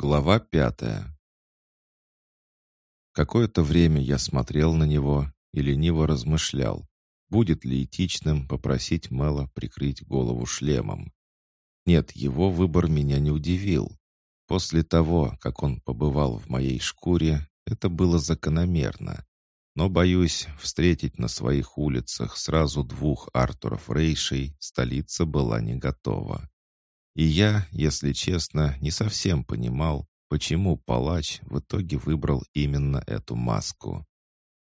Глава пятая Какое-то время я смотрел на него и лениво размышлял, будет ли этичным попросить Мэла прикрыть голову шлемом. Нет, его выбор меня не удивил. После того, как он побывал в моей шкуре, это было закономерно. Но, боюсь, встретить на своих улицах сразу двух Артуров Рейшей столица была не готова. И я, если честно, не совсем понимал, почему палач в итоге выбрал именно эту маску.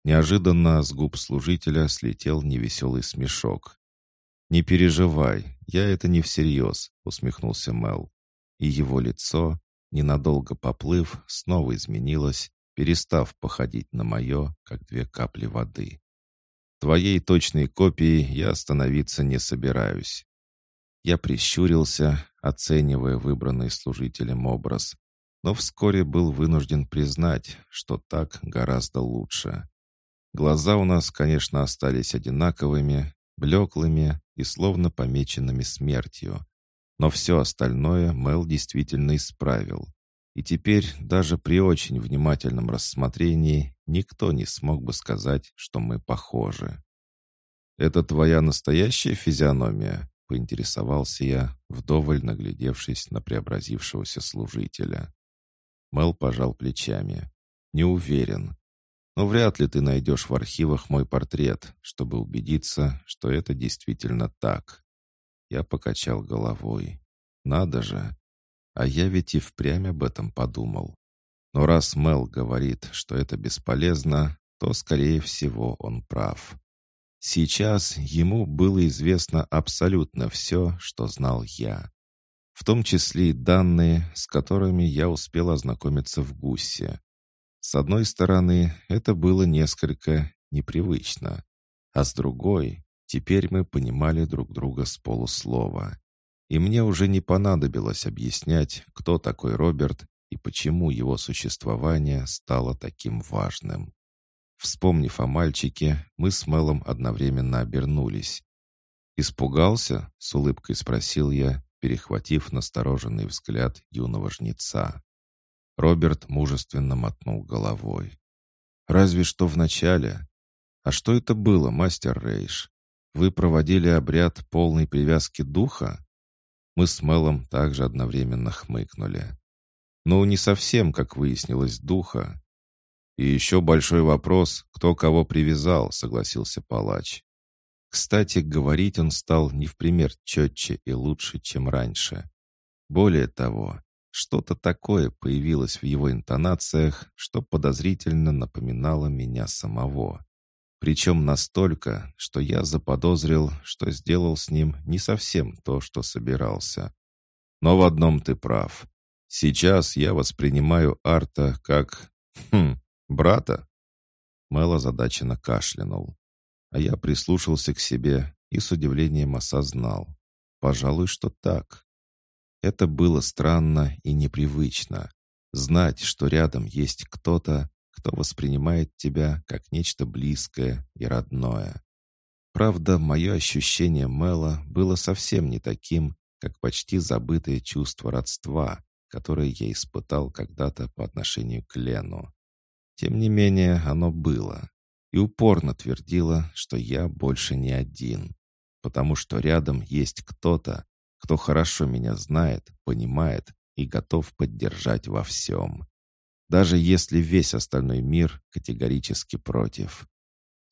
Неожиданно с губ служителя слетел невеселый смешок. «Не переживай, я это не всерьез», — усмехнулся Мел. И его лицо, ненадолго поплыв, снова изменилось, перестав походить на мое, как две капли воды. «Твоей точной копией я становиться не собираюсь. Я прищурился, оценивая выбранный служителем образ, но вскоре был вынужден признать, что так гораздо лучше. Глаза у нас, конечно, остались одинаковыми, блеклыми и словно помеченными смертью. Но все остальное Мел действительно исправил. И теперь даже при очень внимательном рассмотрении никто не смог бы сказать, что мы похожи. «Это твоя настоящая физиономия?» — поинтересовался я, вдоволь наглядевшись на преобразившегося служителя. Мел пожал плечами. «Не уверен. Но вряд ли ты найдешь в архивах мой портрет, чтобы убедиться, что это действительно так». Я покачал головой. «Надо же! А я ведь и впрямь об этом подумал. Но раз Мел говорит, что это бесполезно, то, скорее всего, он прав. Сейчас ему было известно абсолютно все, что знал я. В том числе и данные, с которыми я успел ознакомиться в ГУСе. С одной стороны, это было несколько непривычно, а с другой, теперь мы понимали друг друга с полуслова. И мне уже не понадобилось объяснять, кто такой Роберт и почему его существование стало таким важным. Вспомнив о мальчике, мы с Мелом одновременно обернулись. «Испугался?» — с улыбкой спросил я, перехватив настороженный взгляд юного жнеца. Роберт мужественно мотнул головой. «Разве что в начале. А что это было, мастер Рейш? Вы проводили обряд полной привязки духа?» Мы с Мелом также одновременно хмыкнули. «Ну, не совсем, как выяснилось, духа. «И еще большой вопрос, кто кого привязал», — согласился палач. Кстати, говорить он стал не в пример четче и лучше, чем раньше. Более того, что-то такое появилось в его интонациях, что подозрительно напоминало меня самого. Причем настолько, что я заподозрил, что сделал с ним не совсем то, что собирался. Но в одном ты прав. Сейчас я воспринимаю Арта как... Хм, «Брата?» Мэл озадаченно кашлянул. А я прислушался к себе и с удивлением осознал. Пожалуй, что так. Это было странно и непривычно. Знать, что рядом есть кто-то, кто воспринимает тебя как нечто близкое и родное. Правда, мое ощущение Мэла было совсем не таким, как почти забытое чувство родства, которое я испытал когда-то по отношению к Лену. Тем не менее, оно было. И упорно твердило, что я больше не один. Потому что рядом есть кто-то, кто хорошо меня знает, понимает и готов поддержать во всем. Даже если весь остальной мир категорически против.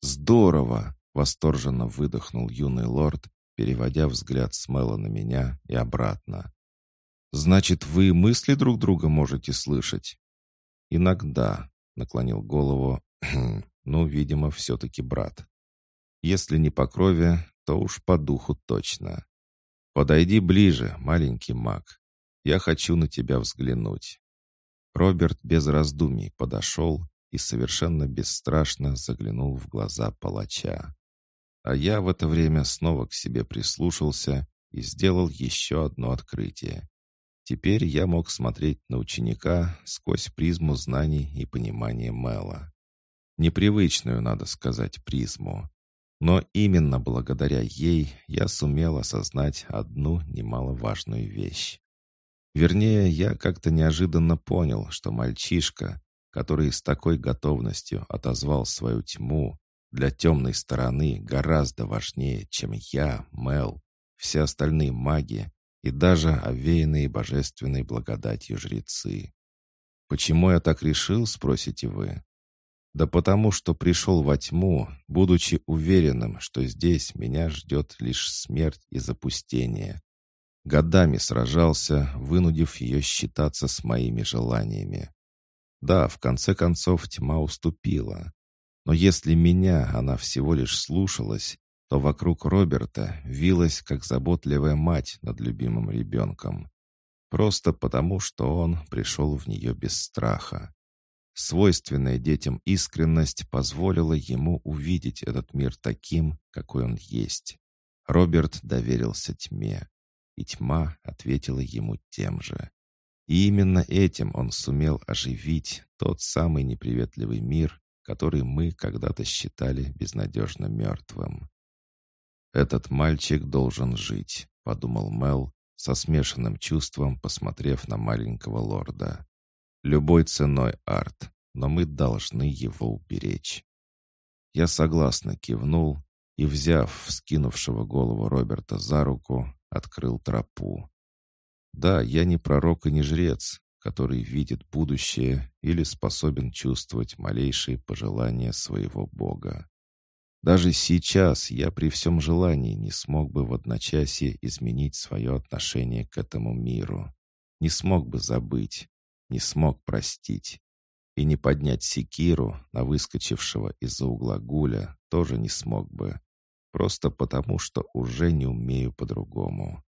«Здорово!» — восторженно выдохнул юный лорд, переводя взгляд с Мэла на меня и обратно. «Значит, вы мысли друг друга можете слышать?» «Иногда», наклонил голову. ну, видимо, все-таки брат. Если не по крови, то уж по духу точно. Подойди ближе, маленький маг. Я хочу на тебя взглянуть. Роберт без раздумий подошел и совершенно бесстрашно заглянул в глаза палача. А я в это время снова к себе прислушался и сделал еще одно открытие. Теперь я мог смотреть на ученика сквозь призму знаний и понимания Мэла. Непривычную, надо сказать, призму. Но именно благодаря ей я сумел осознать одну немаловажную вещь. Вернее, я как-то неожиданно понял, что мальчишка, который с такой готовностью отозвал свою тьму, для темной стороны гораздо важнее, чем я, Мел, все остальные маги и даже овеянные божественной благодатью жрецы. Почему я так решил, спросите вы? Да потому что пришел во тьму, будучи уверенным, что здесь меня ждет лишь смерть и запустение. Годами сражался, вынудив ее считаться с моими желаниями. Да, в конце концов тьма уступила. Но если меня она всего лишь слушалась, то вокруг Роберта вилась как заботливая мать над любимым ребенком. Просто потому, что он пришел в нее без страха. Свойственная детям искренность позволила ему увидеть этот мир таким, какой он есть. Роберт доверился тьме, и тьма ответила ему тем же. И именно этим он сумел оживить тот самый неприветливый мир, который мы когда-то считали безнадежно мертвым. «Этот мальчик должен жить», — подумал Мел, со смешанным чувством посмотрев на маленького лорда. Любой ценой арт, но мы должны его уберечь. Я согласно кивнул и, взяв вскинувшего голову Роберта за руку, открыл тропу. Да, я не пророк и не жрец, который видит будущее или способен чувствовать малейшие пожелания своего Бога. Даже сейчас я при всем желании не смог бы в одночасье изменить свое отношение к этому миру. Не смог бы забыть, не смог простить. И не поднять секиру на выскочившего из-за угла гуля тоже не смог бы. Просто потому, что уже не умею по-другому.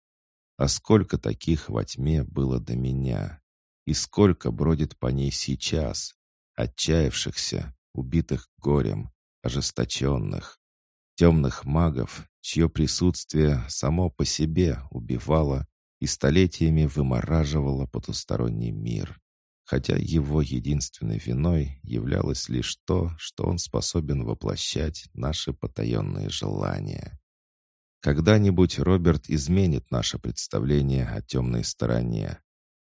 А сколько таких во тьме было до меня? И сколько бродит по ней сейчас? Отчаявшихся, убитых горем, ожесточенных, темных магов, чье присутствие само по себе убивало и столетиями вымораживало потусторонний мир хотя его единственной виной являлось лишь то, что он способен воплощать наши потаенные желания. Когда-нибудь Роберт изменит наше представление о темной стороне.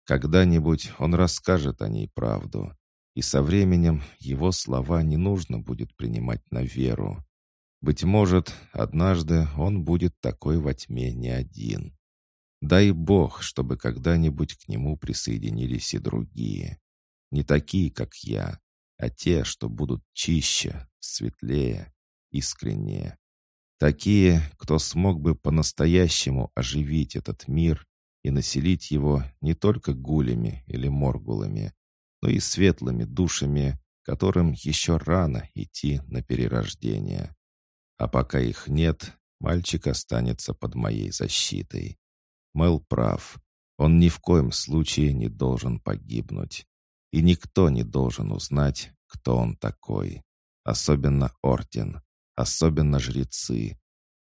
Когда-нибудь он расскажет о ней правду, и со временем его слова не нужно будет принимать на веру. Быть может, однажды он будет такой во тьме не один. Дай Бог, чтобы когда-нибудь к нему присоединились и другие. Не такие, как я, а те, что будут чище, светлее, искреннее. Такие, кто смог бы по-настоящему оживить этот мир и населить его не только гулями или моргулами, но и светлыми душами, которым еще рано идти на перерождение. А пока их нет, мальчик останется под моей защитой. Мэл прав. Он ни в коем случае не должен погибнуть. И никто не должен узнать, кто он такой. Особенно Орден. Особенно жрецы.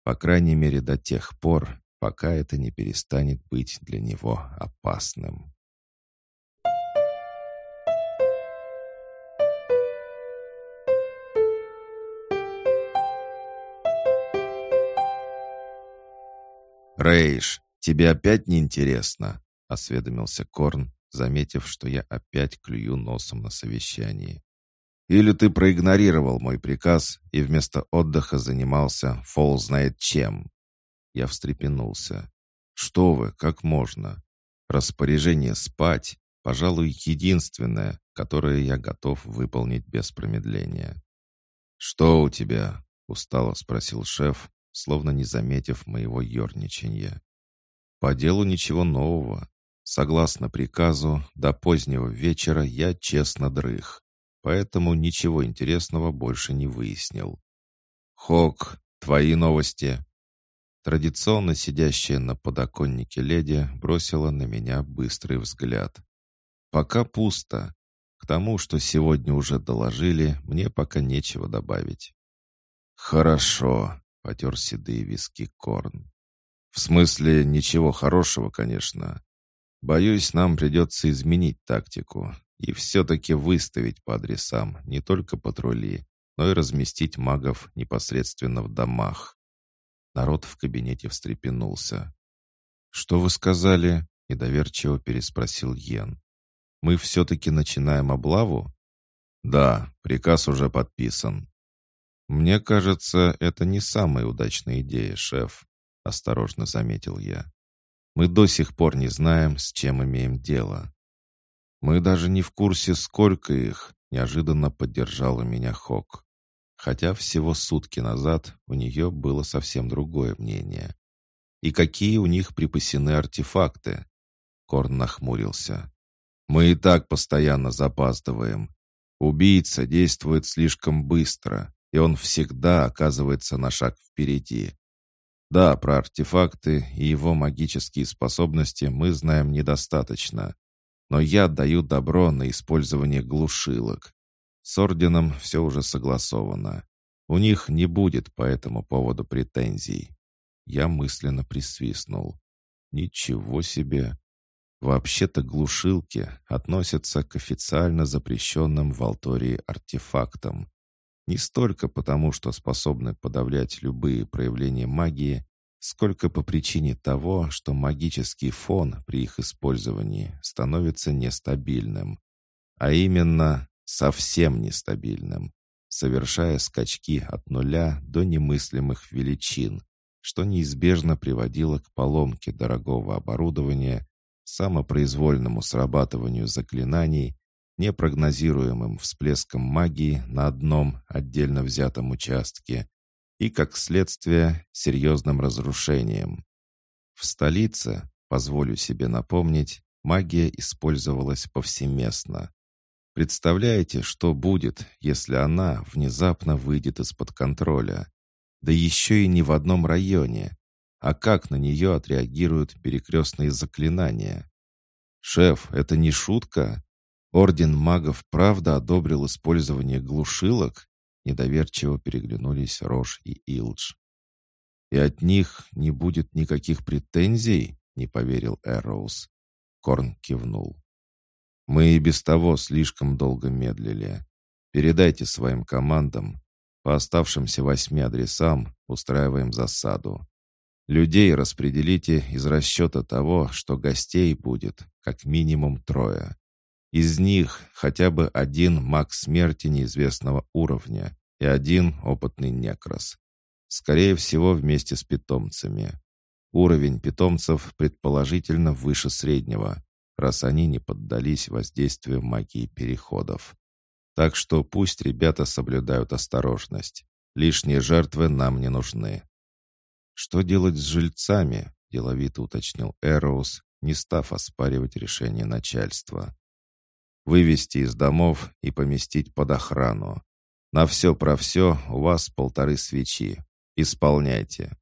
По крайней мере до тех пор, пока это не перестанет быть для него опасным. Рейш, «Тебе опять неинтересно?» — осведомился Корн, заметив, что я опять клюю носом на совещании. «Или ты проигнорировал мой приказ и вместо отдыха занимался фол знает чем?» Я встрепенулся. «Что вы, как можно? Распоряжение спать, пожалуй, единственное, которое я готов выполнить без промедления». «Что у тебя?» — устало спросил шеф, словно не заметив моего ерничанья. По делу ничего нового. Согласно приказу, до позднего вечера я честно дрых, поэтому ничего интересного больше не выяснил. «Хок, твои новости?» Традиционно сидящая на подоконнике леди бросила на меня быстрый взгляд. «Пока пусто. К тому, что сегодня уже доложили, мне пока нечего добавить». «Хорошо», — потер седые виски Корн. В смысле, ничего хорошего, конечно. Боюсь, нам придется изменить тактику и все-таки выставить по адресам не только патрули, но и разместить магов непосредственно в домах. Народ в кабинете встрепенулся. «Что вы сказали?» — недоверчиво переспросил Йен. «Мы все-таки начинаем облаву?» «Да, приказ уже подписан». «Мне кажется, это не самая удачная идея, шеф», — осторожно заметил я. «Мы до сих пор не знаем, с чем имеем дело». «Мы даже не в курсе, сколько их», — неожиданно поддержала меня Хок. Хотя всего сутки назад у нее было совсем другое мнение. «И какие у них припасены артефакты?» Корн нахмурился. «Мы и так постоянно запаздываем. Убийца действует слишком быстро, и он всегда оказывается на шаг впереди. Да, про артефакты и его магические способности мы знаем недостаточно, но я даю добро на использование глушилок. С орденом все уже согласовано. У них не будет по этому поводу претензий. Я мысленно присвистнул. Ничего себе! Вообще-то глушилки относятся к официально запрещенным в Алтории артефактам. Не столько потому, что способны подавлять любые проявления магии, сколько по причине того, что магический фон при их использовании становится нестабильным. А именно, совсем нестабильным, совершая скачки от нуля до немыслимых величин, что неизбежно приводило к поломке дорогого оборудования самопроизвольному срабатыванию заклинаний, непрогнозируемым всплеском магии на одном отдельно взятом участке и, как следствие, серьезным разрушением. В столице, позволю себе напомнить, магия использовалась повсеместно. Представляете, что будет, если она внезапно выйдет из-под контроля? Да еще и не в одном районе, а как на нее отреагируют перекрестные заклинания? «Шеф, это не шутка? Орден магов правда одобрил использование глушилок?» Недоверчиво переглянулись Рош и Илдж. «И от них не будет никаких претензий?» — не поверил Эроуз. Корн кивнул. «Мы и без того слишком долго медлили. Передайте своим командам. По оставшимся восьми адресам устраиваем засаду. Людей распределите из расчета того, что гостей будет как минимум трое. Из них хотя бы один маг смерти неизвестного уровня и один опытный некрос. Скорее всего, вместе с питомцами. Уровень питомцев предположительно выше среднего, раз они не поддались воздействию магии переходов. Так что пусть ребята соблюдают осторожность. Лишние жертвы нам не нужны. «Что делать с жильцами?» — деловито уточнил Эроус, не став оспаривать решение начальства. «Вывести из домов и поместить под охрану. На все про все у вас полторы свечи. Исполняйте».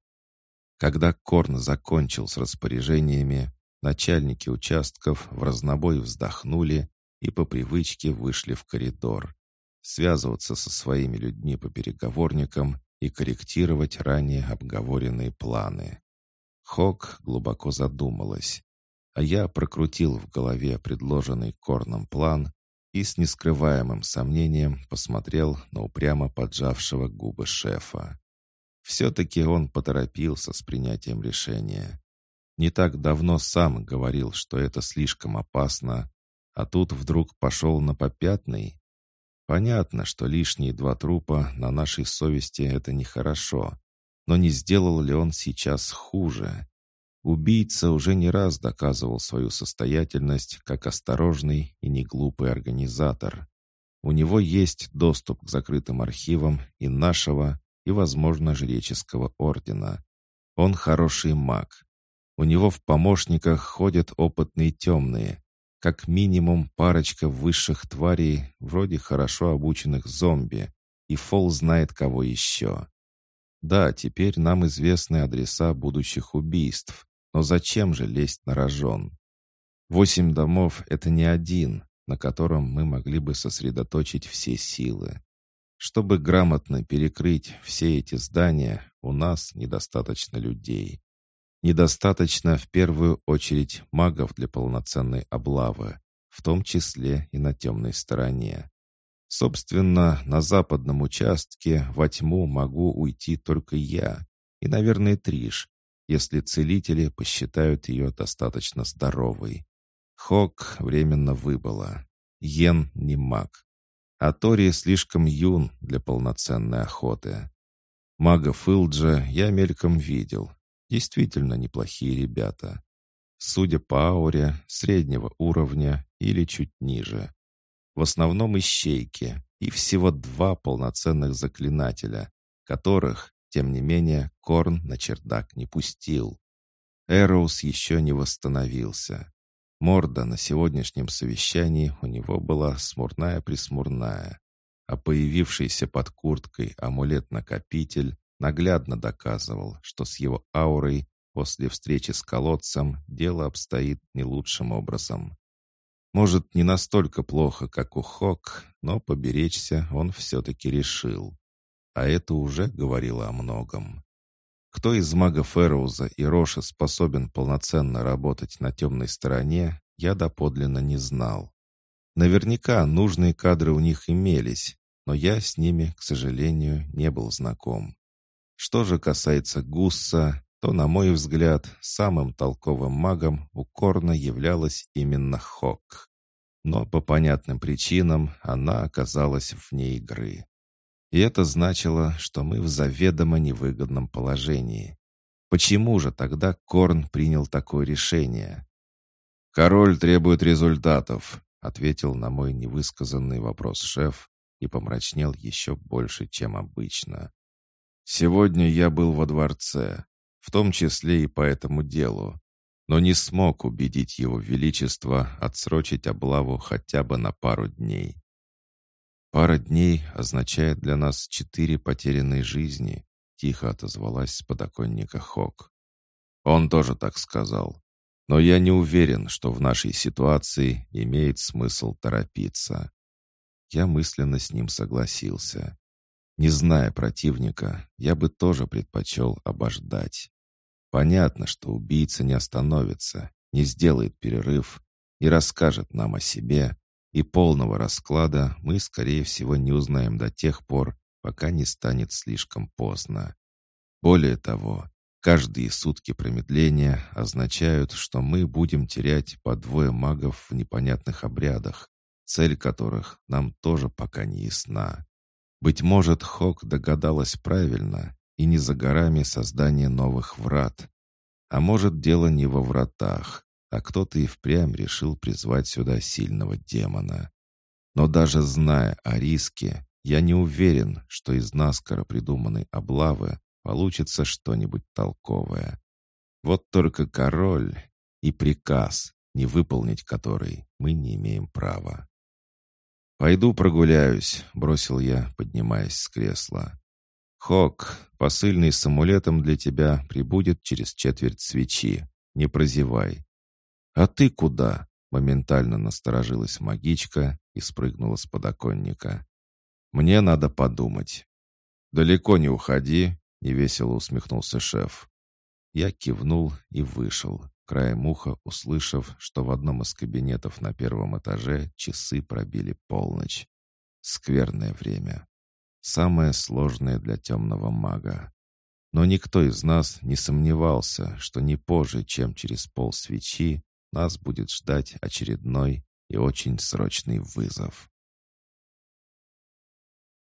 Когда Корн закончил с распоряжениями, начальники участков в разнобой вздохнули и по привычке вышли в коридор. Связываться со своими людьми по переговорникам и корректировать ранее обговоренные планы. Хок глубоко задумалась, а я прокрутил в голове предложенный Корном план и с нескрываемым сомнением посмотрел на упрямо поджавшего губы шефа. Все-таки он поторопился с принятием решения. Не так давно сам говорил, что это слишком опасно, а тут вдруг пошел на попятный. Понятно, что лишние два трупа на нашей совести — это нехорошо. Но не сделал ли он сейчас хуже? Убийца уже не раз доказывал свою состоятельность как осторожный и неглупый организатор. У него есть доступ к закрытым архивам и нашего, и, возможно, жреческого ордена. Он хороший маг. У него в помощниках ходят опытные темные, как минимум парочка высших тварей, вроде хорошо обученных зомби, и Фол знает кого еще. Да, теперь нам известны адреса будущих убийств, но зачем же лезть на рожон? Восемь домов — это не один, на котором мы могли бы сосредоточить все силы. Чтобы грамотно перекрыть все эти здания, у нас недостаточно людей. Недостаточно в первую очередь магов для полноценной облавы, в том числе и на темной стороне. Собственно, на западном участке во тьму могу уйти только я и, наверное, Триш, если целители посчитают ее достаточно здоровой. Хок временно выбыла. Йен не маг. А Тори слишком юн для полноценной охоты. Мага Филджа я мельком видел. Действительно неплохие ребята. Судя по ауре, среднего уровня или чуть ниже. В основном ищейки и всего два полноценных заклинателя, которых, тем не менее, Корн на чердак не пустил. Эроус еще не восстановился. Морда на сегодняшнем совещании у него была смурная-присмурная, а появившийся под курткой амулет-накопитель наглядно доказывал, что с его аурой после встречи с колодцем дело обстоит не лучшим образом. Может, не настолько плохо, как у Хок, но поберечься он все-таки решил. А это уже говорило о многом. Кто из магов Эроуза и Роша способен полноценно работать на темной стороне, я доподлинно не знал. Наверняка нужные кадры у них имелись, но я с ними, к сожалению, не был знаком. Что же касается Гусса, то, на мой взгляд, самым толковым магом у Корна являлась именно Хок. Но по понятным причинам она оказалась вне игры. И это значило, что мы в заведомо невыгодном положении. Почему же тогда Корн принял такое решение? «Король требует результатов», — ответил на мой невысказанный вопрос шеф и помрачнел еще больше, чем обычно. «Сегодня я был во дворце, в том числе и по этому делу, но не смог убедить его величество отсрочить облаву хотя бы на пару дней. «Пара дней означает для нас четыре потерянные жизни», — тихо отозвалась с подоконника Хок. Он тоже так сказал. Но я не уверен, что в нашей ситуации имеет смысл торопиться. Я мысленно с ним согласился. Не зная противника, я бы тоже предпочел обождать. Понятно, что убийца не остановится, не сделает перерыв и расскажет нам о себе, и полного расклада мы, скорее всего, не узнаем до тех пор, пока не станет слишком поздно. Более того, каждые сутки промедления означают, что мы будем терять по двое магов в непонятных обрядах, цель которых нам тоже пока не ясна. Быть может, Хок догадалась правильно, и не за горами создание новых врат. А может, дело не во вратах, а кто-то и впрямь решил призвать сюда сильного демона. Но даже зная о риске, я не уверен, что из наскоро придуманной облавы получится что-нибудь толковое. Вот только король и приказ, не выполнить который мы не имеем права. «Пойду прогуляюсь», — бросил я, поднимаясь с кресла. «Хок, посыльный с амулетом для тебя прибудет через четверть свечи. Не прозевай. «А ты куда?» — моментально насторожилась магичка и спрыгнула с подоконника. «Мне надо подумать». «Далеко не уходи», — невесело усмехнулся шеф. Я кивнул и вышел, краем уха услышав, что в одном из кабинетов на первом этаже часы пробили полночь. Скверное время. Самое сложное для темного мага. Но никто из нас не сомневался, что не позже, чем через пол свечи, нас будет ждать очередной и очень срочный вызов.